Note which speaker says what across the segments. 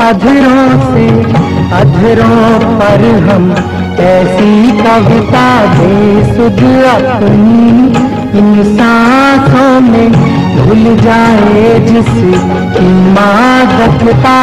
Speaker 1: अधरों से, अधरों पर हम ऐसी कविता दे सुध अपनी, इन सांसों में भूल जाए जिसकी
Speaker 2: माँ रखता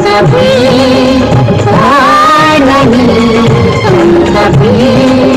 Speaker 2: सभी नहीं तुम सभी